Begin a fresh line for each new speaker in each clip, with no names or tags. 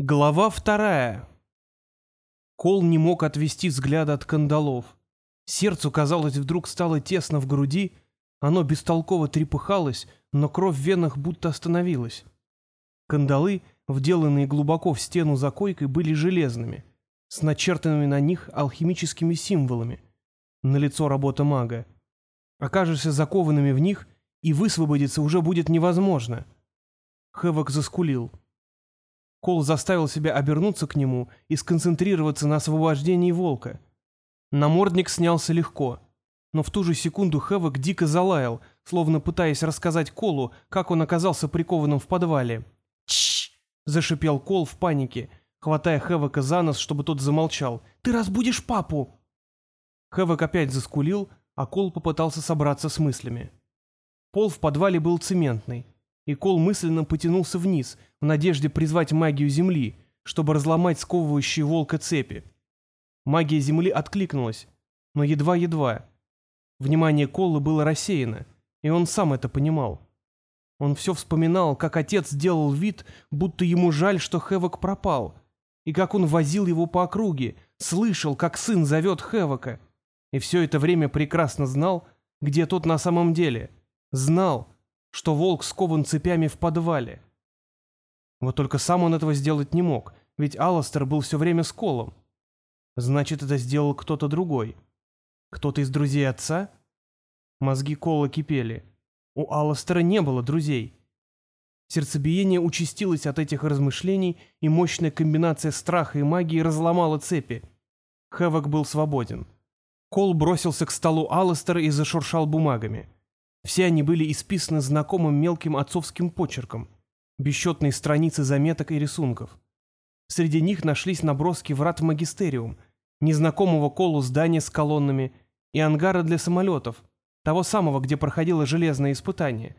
Глава вторая. Кол не мог отвести взгляд от кандалов. Сердцу, казалось, вдруг стало тесно в груди, оно бестолково трепыхалось, но кровь в венах будто остановилась. Кандалы, вделанные глубоко в стену за койкой, были железными, с начертанными на них алхимическими символами. На лицо работа мага. Окажешься закованными в них, и высвободиться уже будет невозможно. Хэвок заскулил. Кол заставил себя обернуться к нему и сконцентрироваться на освобождении волка. Намордник снялся легко, но в ту же секунду Хэвок дико залаял, словно пытаясь рассказать Колу, как он оказался прикованным в подвале. «Чш!» — зашипел Кол в панике, хватая Хэвока за нос, чтобы тот замолчал. «Ты разбудишь папу!» Хэвок опять заскулил, а Кол попытался собраться с мыслями. Пол в подвале был цементный и Кол мысленно потянулся вниз, в надежде призвать магию Земли, чтобы разломать сковывающие волка цепи. Магия Земли откликнулась, но едва-едва. Внимание Колла было рассеяно, и он сам это понимал. Он все вспоминал, как отец делал вид, будто ему жаль, что Хевок пропал, и как он возил его по округе, слышал, как сын зовет Хевока, и все это время прекрасно знал, где тот на самом деле. Знал, что волк скован цепями в подвале. Вот только сам он этого сделать не мог, ведь Алластер был все время с Колом. Значит, это сделал кто-то другой. Кто-то из друзей отца? Мозги Кола кипели. У Алластера не было друзей. Сердцебиение участилось от этих размышлений, и мощная комбинация страха и магии разломала цепи. Хэвок был свободен. Кол бросился к столу Алластера и зашуршал бумагами. Все они были исписаны знакомым мелким отцовским почерком, бесчетные страницы заметок и рисунков. Среди них нашлись наброски врат в магистериум, незнакомого колу здания с колоннами и ангара для самолетов, того самого, где проходило железное испытание.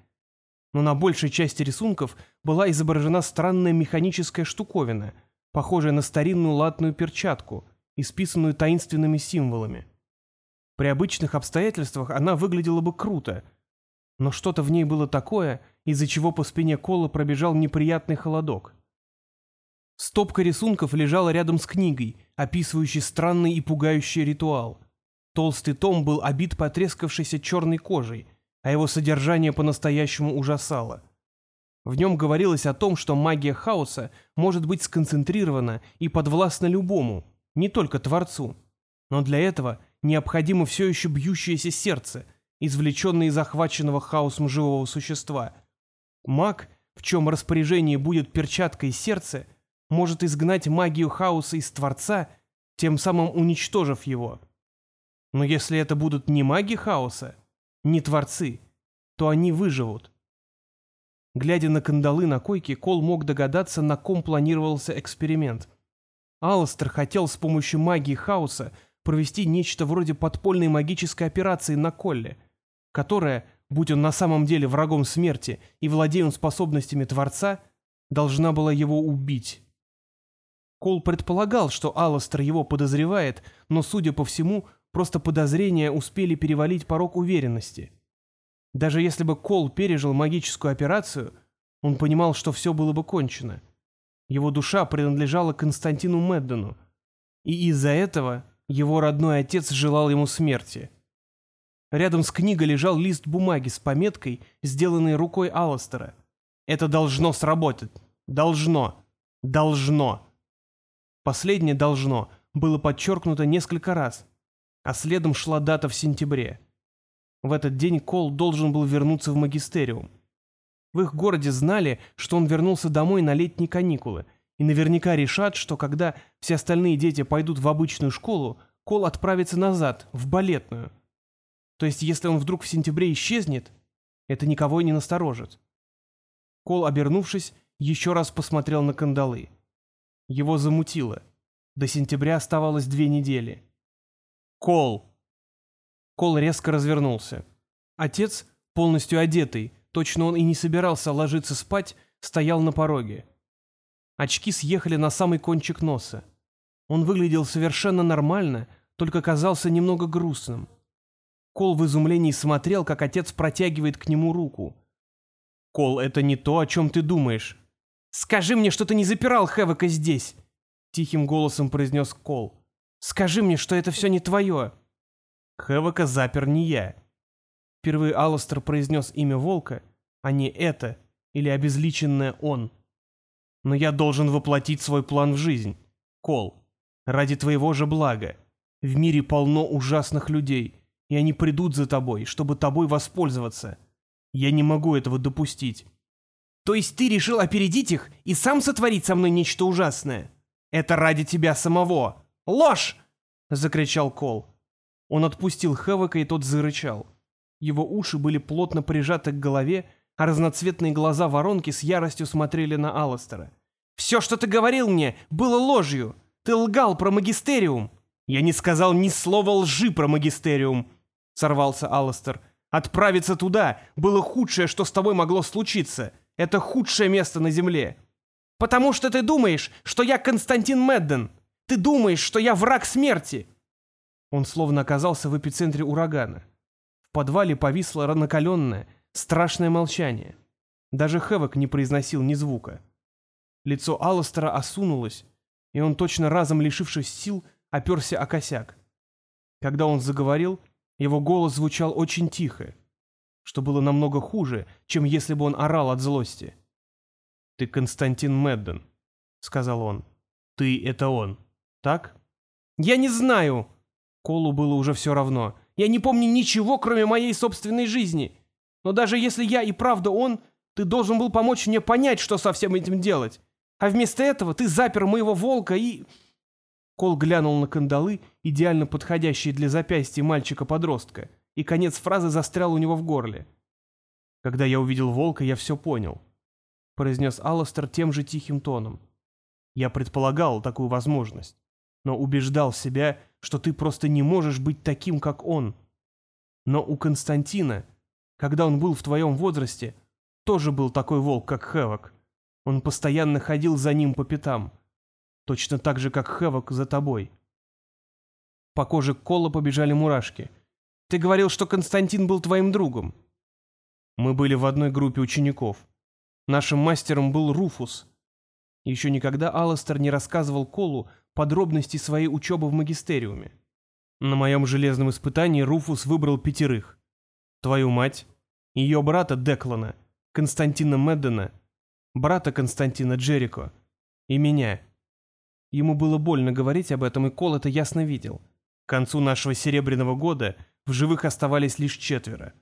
Но на большей части рисунков была изображена странная механическая штуковина, похожая на старинную латную перчатку, исписанную таинственными символами. При обычных обстоятельствах она выглядела бы круто — но что-то в ней было такое, из-за чего по спине Кола пробежал неприятный холодок. Стопка рисунков лежала рядом с книгой, описывающей странный и пугающий ритуал. Толстый том был обит потрескавшейся черной кожей, а его содержание по-настоящему ужасало. В нем говорилось о том, что магия хаоса может быть сконцентрирована и подвластна любому, не только Творцу. Но для этого необходимо все еще бьющееся сердце — извлеченный из захваченного хаосом живого существа. Маг, в чем распоряжение будет перчаткой сердца, может изгнать магию хаоса из Творца, тем самым уничтожив его. Но если это будут не маги хаоса, не Творцы, то они выживут. Глядя на кандалы на койке, Кол мог догадаться, на ком планировался эксперимент. Алластер хотел с помощью магии хаоса провести нечто вроде подпольной магической операции на Колле — которая, будь он на самом деле врагом смерти и владея он способностями Творца, должна была его убить. Кол предполагал, что Алластер его подозревает, но, судя по всему, просто подозрения успели перевалить порог уверенности. Даже если бы Кол пережил магическую операцию, он понимал, что все было бы кончено. Его душа принадлежала Константину Меддену, и из-за этого его родной отец желал ему смерти. Рядом с книгой лежал лист бумаги с пометкой, сделанной рукой Алластера. «Это должно сработать. Должно. Должно». Последнее «должно» было подчеркнуто несколько раз, а следом шла дата в сентябре. В этот день Кол должен был вернуться в магистериум. В их городе знали, что он вернулся домой на летние каникулы, и наверняка решат, что когда все остальные дети пойдут в обычную школу, Кол отправится назад, в балетную – то есть, если он вдруг в сентябре исчезнет, это никого не насторожит. Кол, обернувшись, еще раз посмотрел на кандалы. Его замутило. До сентября оставалось две недели. «Кол!» Кол резко развернулся. Отец, полностью одетый, точно он и не собирался ложиться спать, стоял на пороге. Очки съехали на самый кончик носа. Он выглядел совершенно нормально, только казался немного грустным. Кол в изумлении смотрел, как отец протягивает к нему руку. «Кол, это не то, о чем ты думаешь». «Скажи мне, что ты не запирал Хэвока здесь!» — тихим голосом произнес Кол. «Скажи мне, что это все не твое!» «Хэвока запер не я». Впервые Алластер произнес имя волка, а не это или обезличенное он. «Но я должен воплотить свой план в жизнь. Кол, ради твоего же блага. В мире полно ужасных людей, и они придут за тобой, чтобы тобой воспользоваться. Я не могу этого допустить». «То есть ты решил опередить их и сам сотворить со мной нечто ужасное?» «Это ради тебя самого! Ложь!» — закричал Кол. Он отпустил Хэвока, и тот зарычал. Его уши были плотно прижаты к голове, а разноцветные глаза воронки с яростью смотрели на Алластера. «Все, что ты говорил мне, было ложью! Ты лгал про магистериум!» «Я не сказал ни слова лжи про магистериум!» — сорвался Алластер. «Отправиться туда было худшее, что с тобой могло случиться. Это худшее место на Земле. Потому что ты думаешь, что я Константин Медден. Ты думаешь, что я враг смерти. Он словно оказался в эпицентре урагана. В подвале повисло накаленное, страшное молчание. Даже Хэвок не произносил ни звука. Лицо Алластера осунулось, и он, точно разом лишившись сил, оперся о косяк. Когда он заговорил, его голос звучал очень тихо, что было намного хуже, чем если бы он орал от злости. «Ты Константин Медден», — сказал он. «Ты — это он, так?» «Я не знаю!» Колу было уже все равно. «Я не помню ничего, кроме моей собственной жизни. Но даже если я и правда он, ты должен был помочь мне понять, что со всем этим делать. А вместо этого ты запер моего волка и...» Кол глянул на кандалы, идеально подходящие для запястья мальчика-подростка, и конец фразы застрял у него в горле. Когда я увидел волка, я все понял произнес Алластер тем же тихим тоном. «Я предполагал такую возможность, но убеждал себя, что ты просто не можешь быть таким, как он. Но у Константина, когда он был в твоем возрасте, тоже был такой волк, как Хэвок. Он постоянно ходил за ним по пятам, точно так же, как Хэвок за тобой». По коже Кола побежали мурашки. «Ты говорил, что Константин был твоим другом». «Мы были в одной группе учеников», Нашим мастером был Руфус. Еще никогда Алластер не рассказывал Колу подробности своей учебы в магистериуме. На моем железном испытании Руфус выбрал пятерых. Твою мать, ее брата Деклана, Константина Меддена, брата Константина Джерико и меня. Ему было больно говорить об этом, и Кол это ясно видел. К концу нашего серебряного года в живых оставались лишь четверо.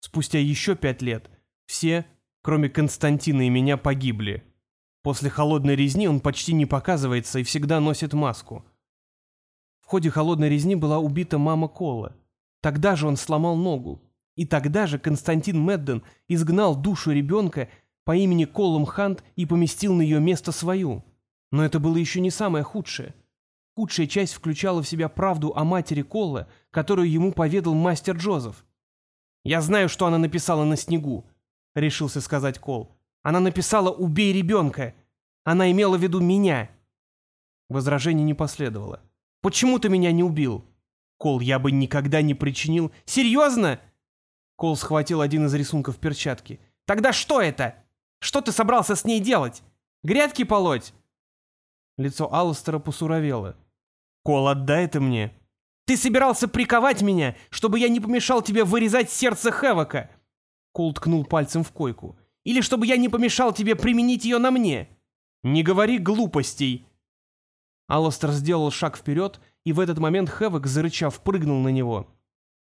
Спустя еще пять лет все кроме Константина и меня, погибли. После холодной резни он почти не показывается и всегда носит маску. В ходе холодной резни была убита мама Кола. Тогда же он сломал ногу. И тогда же Константин Медден изгнал душу ребенка по имени Колом Хант и поместил на ее место свою. Но это было еще не самое худшее. Худшая часть включала в себя правду о матери Колла, которую ему поведал мастер Джозеф. «Я знаю, что она написала на снегу», — решился сказать Кол. «Она написала «убей ребенка». Она имела в виду меня». Возражений не последовало. «Почему ты меня не убил?» «Кол, я бы никогда не причинил...» «Серьезно?» Кол схватил один из рисунков перчатки. «Тогда что это? Что ты собрался с ней делать? Грядки полоть?» Лицо Алластера посуровело. «Кол, отдай это мне!» «Ты собирался приковать меня, чтобы я не помешал тебе вырезать сердце Хэвока!» Кол ткнул пальцем в койку. «Или чтобы я не помешал тебе применить ее на мне!» «Не говори глупостей!» Алластер сделал шаг вперед, и в этот момент Хэвок, зарычав, прыгнул на него.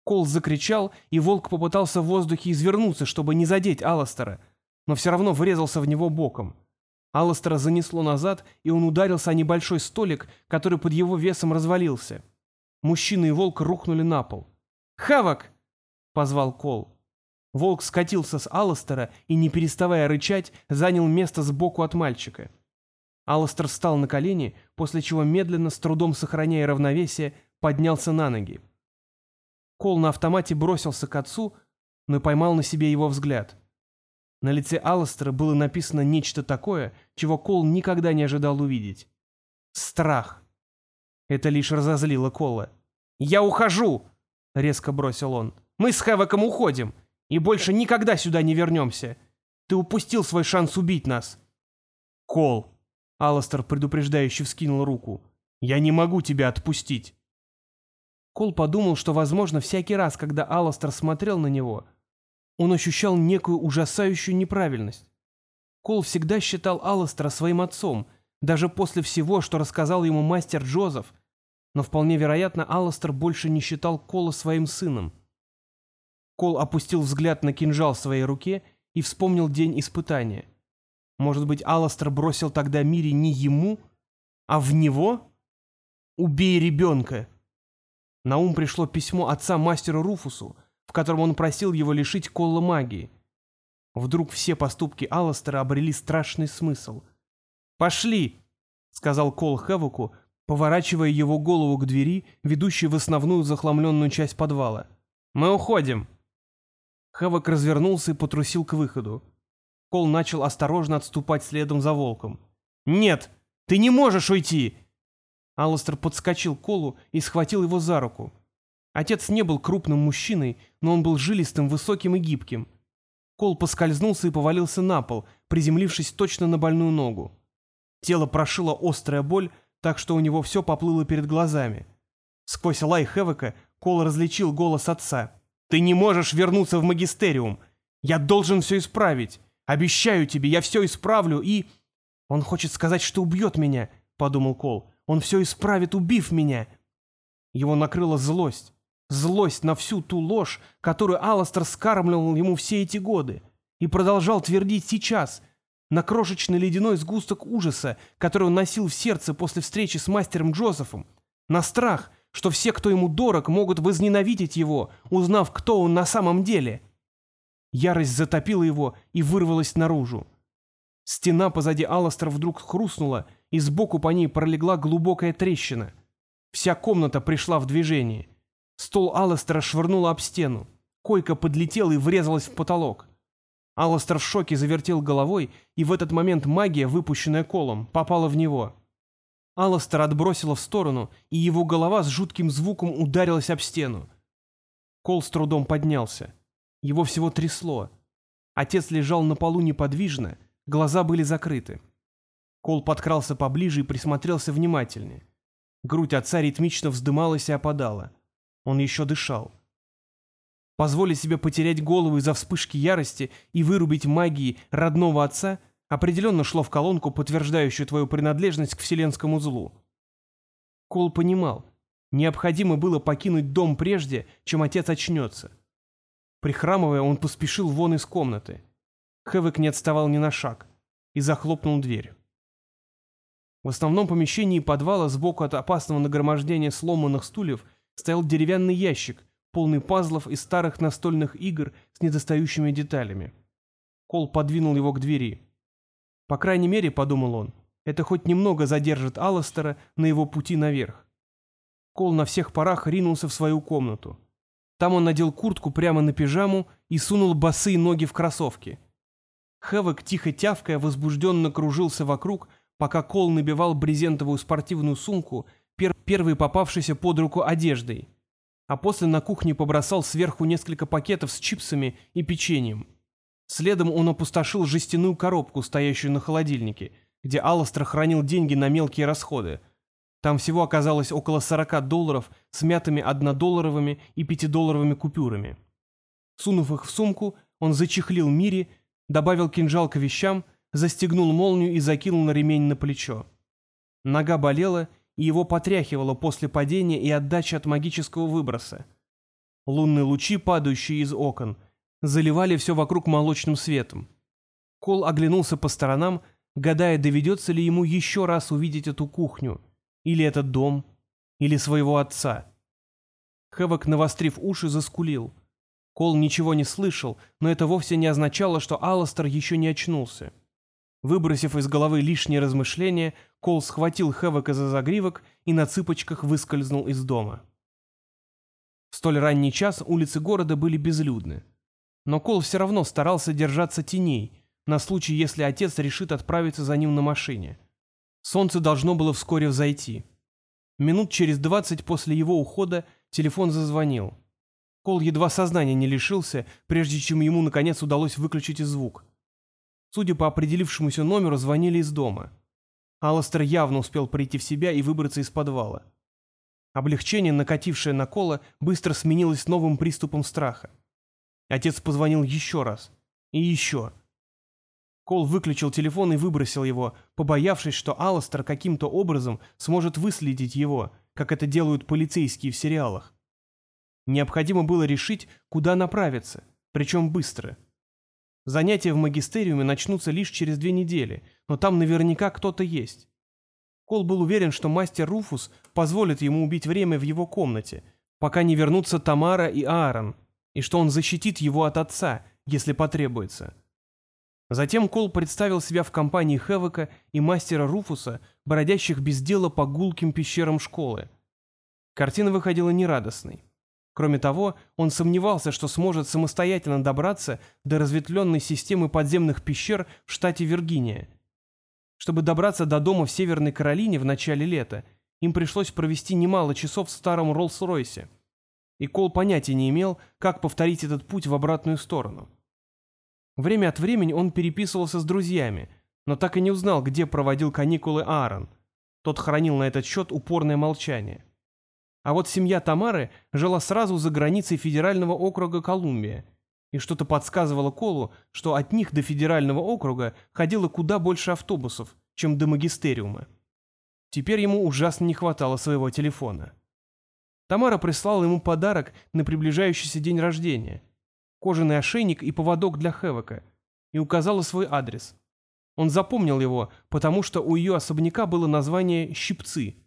Кол закричал, и волк попытался в воздухе извернуться, чтобы не задеть Алластера, но все равно врезался в него боком. Алластера занесло назад, и он ударился о небольшой столик, который под его весом развалился. Мужчина и волк рухнули на пол. «Хавок!» — позвал Кол. Волк скатился с Алластера и, не переставая рычать, занял место сбоку от мальчика. Алластер встал на колени, после чего медленно, с трудом сохраняя равновесие, поднялся на ноги. Кол на автомате бросился к отцу, но поймал на себе его взгляд. На лице Алластера было написано нечто такое, чего Кол никогда не ожидал увидеть. Страх. Это лишь разозлило Кола. «Я ухожу!» — резко бросил он. «Мы с Хэвоком уходим и больше никогда сюда не вернемся. Ты упустил свой шанс убить нас». «Кол!» — Алластер предупреждающе вскинул руку. «Я не могу тебя отпустить!» Кол подумал, что, возможно, всякий раз, когда Алластер смотрел на него, он ощущал некую ужасающую неправильность. Кол всегда считал Алластера своим отцом, даже после всего, что рассказал ему мастер Джозеф, но вполне вероятно, Алластер больше не считал Кола своим сыном. Кол опустил взгляд на кинжал в своей руке и вспомнил день испытания. Может быть, Алластер бросил тогда Мире не ему, а в него? «Убей ребенка!» На ум пришло письмо отца мастеру Руфусу, в котором он просил его лишить Колла магии. Вдруг все поступки Алластера обрели страшный смысл. «Пошли!» — сказал Кол Хевуку, поворачивая его голову к двери, ведущей в основную захламленную часть подвала. «Мы уходим!» Хэвок развернулся и потрусил к выходу. Кол начал осторожно отступать следом за волком. «Нет! Ты не можешь уйти!» Алластер подскочил к Колу и схватил его за руку. Отец не был крупным мужчиной, но он был жилистым, высоким и гибким. Кол поскользнулся и повалился на пол, приземлившись точно на больную ногу. Тело прошила острая боль, так что у него все поплыло перед глазами. Сквозь лай Хевека Кол различил голос отца. «Ты не можешь вернуться в магистериум! Я должен все исправить! Обещаю тебе, я все исправлю и...» «Он хочет сказать, что убьет меня», — подумал Кол. «Он все исправит, убив меня». Его накрыла злость. Злость на всю ту ложь, которую Алластер скармливал ему все эти годы. И продолжал твердить сейчас — на крошечный ледяной сгусток ужаса, который он носил в сердце после встречи с мастером Джозефом, на страх, что все, кто ему дорог, могут возненавидеть его, узнав, кто он на самом деле. Ярость затопила его и вырвалась наружу. Стена позади Алластера вдруг хрустнула, и сбоку по ней пролегла глубокая трещина. Вся комната пришла в движение. Стол Алластера швырнуло об стену. Койка подлетела и врезалась в потолок. Алластер в шоке завертел головой, и в этот момент магия, выпущенная колом, попала в него. Алластер отбросила в сторону, и его голова с жутким звуком ударилась об стену. Кол с трудом поднялся. Его всего трясло. Отец лежал на полу неподвижно, глаза были закрыты. Кол подкрался поближе и присмотрелся внимательнее. Грудь отца ритмично вздымалась и опадала. Он еще дышал. Позволить себе потерять голову из-за вспышки ярости и вырубить магии родного отца определенно шло в колонку, подтверждающую твою принадлежность к вселенскому злу. Кол понимал, необходимо было покинуть дом прежде, чем отец очнется. Прихрамывая, он поспешил вон из комнаты. Хэвек не отставал ни на шаг и захлопнул дверь. В основном помещении подвала сбоку от опасного нагромождения сломанных стульев стоял деревянный ящик, полный пазлов и старых настольных игр с недостающими деталями. Кол подвинул его к двери. По крайней мере, подумал он, это хоть немного задержит Алластера на его пути наверх. Кол на всех парах ринулся в свою комнату. Там он надел куртку прямо на пижаму и сунул босые ноги в кроссовки. Хэвок, тихо тявкая, возбужденно кружился вокруг, пока Кол набивал брезентовую спортивную сумку пер первой попавшейся под руку одеждой, а после на кухне побросал сверху несколько пакетов с чипсами и печеньем. Следом он опустошил жестяную коробку, стоящую на холодильнике, где Алластер хранил деньги на мелкие расходы. Там всего оказалось около 40 долларов с мятыми однодолларовыми и пятидолларовыми купюрами. Сунув их в сумку, он зачехлил Мири, добавил кинжал к вещам, застегнул молнию и закинул на ремень на плечо. Нога болела, и его потряхивало после падения и отдачи от магического выброса. Лунные лучи, падающие из окон, заливали все вокруг молочным светом. Кол оглянулся по сторонам, гадая, доведется ли ему еще раз увидеть эту кухню, или этот дом, или своего отца. Хэвок, навострив уши, заскулил. Кол ничего не слышал, но это вовсе не означало, что Алластер еще не очнулся. Выбросив из головы лишние размышления, Кол схватил Хэвока за загривок и на цыпочках выскользнул из дома. В столь ранний час улицы города были безлюдны. Но Кол все равно старался держаться теней, на случай, если отец решит отправиться за ним на машине. Солнце должно было вскоре взойти. Минут через двадцать после его ухода телефон зазвонил. Кол едва сознания не лишился, прежде чем ему наконец удалось выключить звук. Судя по определившемуся номеру, звонили из дома. Алластер явно успел прийти в себя и выбраться из подвала. Облегчение, накатившее на Кола, быстро сменилось новым приступом страха. Отец позвонил еще раз. И еще. Кол выключил телефон и выбросил его, побоявшись, что Алластер каким-то образом сможет выследить его, как это делают полицейские в сериалах. Необходимо было решить, куда направиться, причем быстро. Занятия в магистериуме начнутся лишь через две недели, но там наверняка кто-то есть. Кол был уверен, что мастер Руфус позволит ему убить время в его комнате, пока не вернутся Тамара и Аарон, и что он защитит его от отца, если потребуется. Затем Кол представил себя в компании Хевека и мастера Руфуса, бродящих без дела по гулким пещерам школы. Картина выходила нерадостной. Кроме того, он сомневался, что сможет самостоятельно добраться до разветвленной системы подземных пещер в штате Виргиния. Чтобы добраться до дома в Северной Каролине в начале лета, им пришлось провести немало часов в старом Роллс-Ройсе. И Кол понятия не имел, как повторить этот путь в обратную сторону. Время от времени он переписывался с друзьями, но так и не узнал, где проводил каникулы Аарон. Тот хранил на этот счет упорное молчание. А вот семья Тамары жила сразу за границей федерального округа Колумбия, и что-то подсказывало Колу, что от них до федерального округа ходило куда больше автобусов, чем до магистериума. Теперь ему ужасно не хватало своего телефона. Тамара прислала ему подарок на приближающийся день рождения – кожаный ошейник и поводок для Хевека, и указала свой адрес. Он запомнил его, потому что у ее особняка было название «Щипцы»,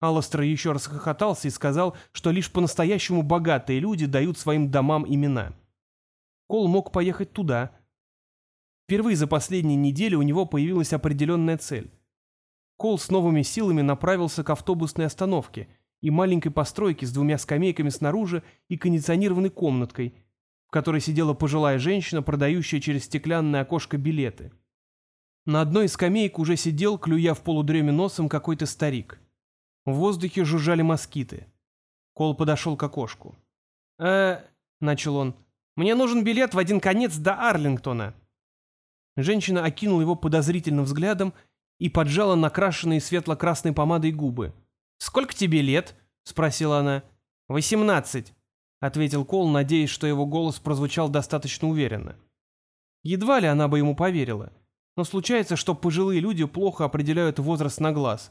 Алластер еще раз хохотался и сказал, что лишь по-настоящему богатые люди дают своим домам имена. Кол мог поехать туда. Впервые за последние недели у него появилась определенная цель. Кол с новыми силами направился к автобусной остановке и маленькой постройке с двумя скамейками снаружи и кондиционированной комнаткой, в которой сидела пожилая женщина, продающая через стеклянное окошко билеты. На одной из скамеек уже сидел, клюя в полудреме носом, какой-то старик. В воздухе жужжали москиты. Кол подошел к окошку. «Э...» — начал он. «Мне нужен билет в один конец до Арлингтона». Женщина окинула его подозрительным взглядом и поджала накрашенные светло-красной помадой губы. «Сколько тебе лет?» — спросила она. «Восемнадцать», — ответил Кол, надеясь, что его голос прозвучал достаточно уверенно. Едва ли она бы ему поверила, но случается, что пожилые люди плохо определяют возраст на глаз.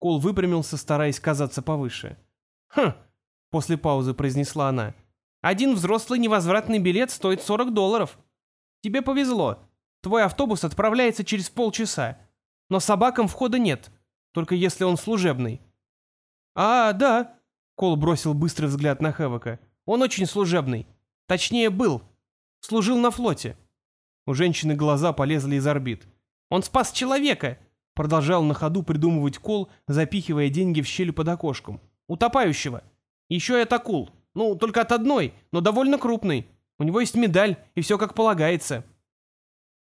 Кол выпрямился, стараясь казаться повыше. «Хм», — после паузы произнесла она, — «один взрослый невозвратный билет стоит 40 долларов. Тебе повезло. Твой автобус отправляется через полчаса. Но собакам входа нет, только если он служебный». «А, да», — Кол бросил быстрый взгляд на Хэвока. «Он очень служебный. Точнее, был. Служил на флоте». У женщины глаза полезли из орбит. «Он спас человека!» Продолжал на ходу придумывать кол, запихивая деньги в щель под окошком. «Утопающего. Еще это акул. Ну, только от одной, но довольно крупный. У него есть медаль, и все как полагается».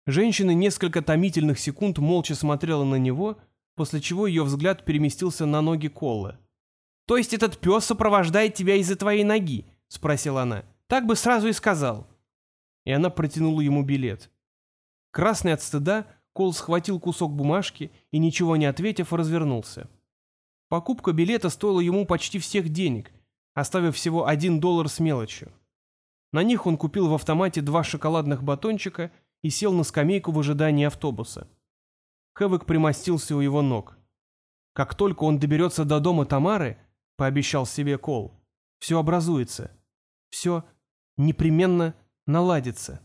Женщина несколько томительных секунд молча смотрела на него, после чего ее взгляд переместился на ноги Колла. «То есть этот пес сопровождает тебя из-за твоей ноги?» — спросила она. «Так бы сразу и сказал». И она протянула ему билет. Красный от стыда, Кол схватил кусок бумажки и, ничего не ответив, развернулся. Покупка билета стоила ему почти всех денег, оставив всего один доллар с мелочью. На них он купил в автомате два шоколадных батончика и сел на скамейку в ожидании автобуса. Хэвик примостился у его ног. Как только он доберется до дома Тамары, пообещал себе Кол, все образуется, все непременно наладится.